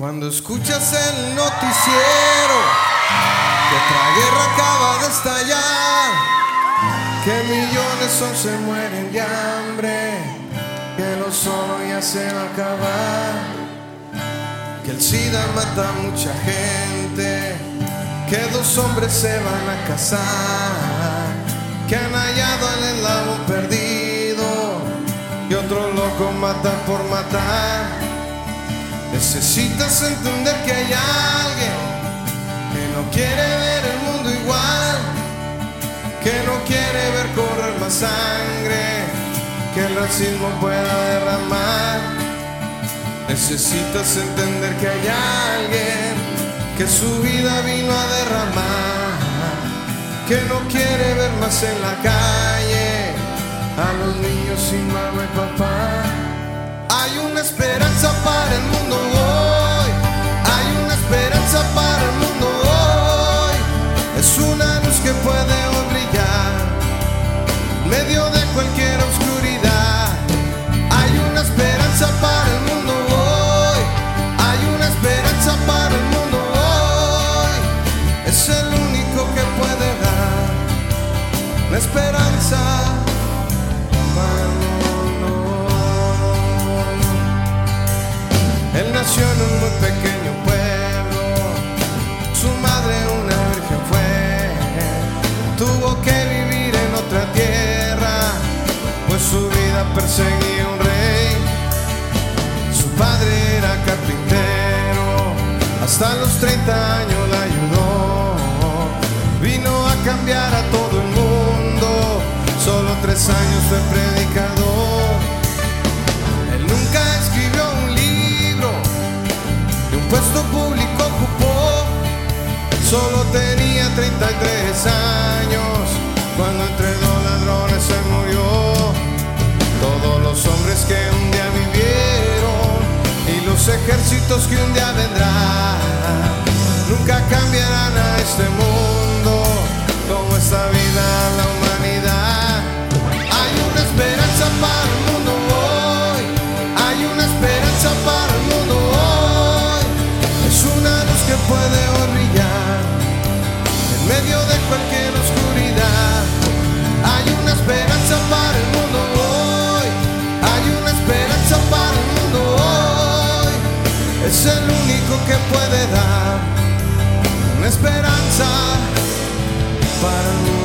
Cuando escuchas el noticiero que otra guerra acaba de estallar, que millones son se mueren de hambre, que lo solo ya se va a acabar, que el SIDA mata a mucha gente, que dos hombres se van a casar, que han hallado al eslabón perdido y otro loco mata por matar. Necesitas entender que hay alguien que no quiere ver el mundo igual, que no quiere ver correr más sangre, que el racismo pueda derramar. Necesitas entender que hay alguien que su vida vino a derramar, que no quiere ver más en la calle a los niños sin mamá y papá. Hay una esperanza para el mundo esperanza. Él nació en un muy pequeño pueblo, su madre una virgen fue, tuvo que vivir en otra tierra, pues su vida perseguía un rey. Su padre era carpintero, hasta los 30 años 23 años fue predicador. Él nunca escribió un libro, ni un puesto público ocupó. Solo tenía 33 años cuando entre dos ladrones se murió. Todos los hombres que un día vivieron y los ejércitos que un día vendrán nunca cambiarán a este mundo como esta vida la humanidad. Único que puede dar una esperanza para el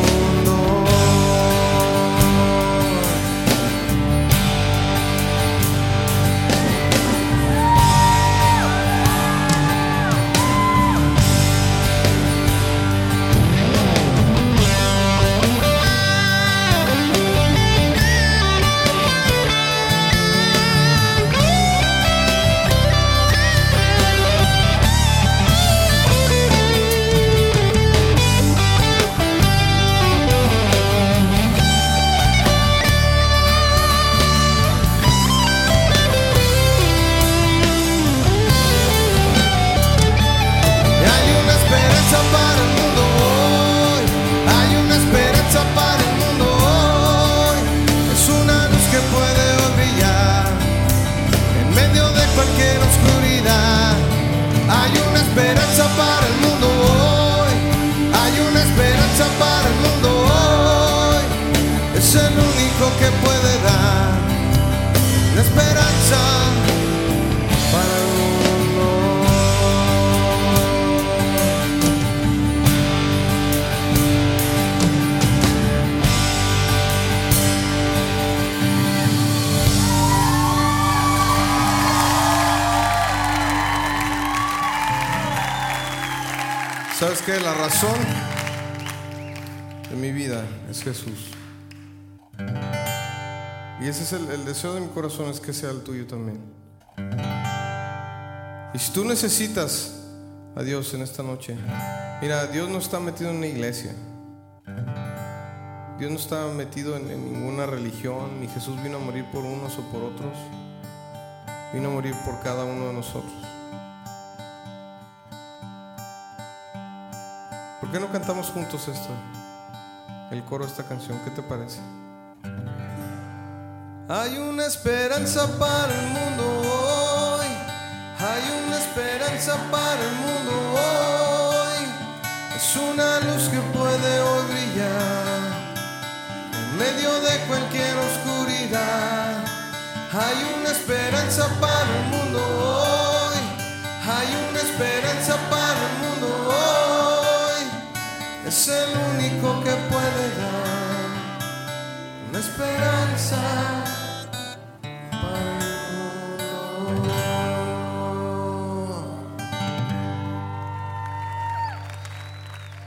¿Sabes qué? La razón de mi vida es Jesús. Y ese es el, deseo de mi corazón, es que sea el tuyo también. Y si tú necesitas a Dios en esta noche, mira, Dios no está metido en una iglesia. Dios no está metido en, en ninguna religión, ni Jesús vino a morir por unos o por otros. Vino a morir por cada uno de nosotros. Qué no cantamos juntos esto? El coro de esta canción, ¿qué te parece? Hay una esperanza para el mundo hoy. Hay una esperanza para el mundo hoy. Es una luz que puede hoy brillar en medio de cualquier oscuridad. Hay una esperanza para el mundo hoy. Esperanza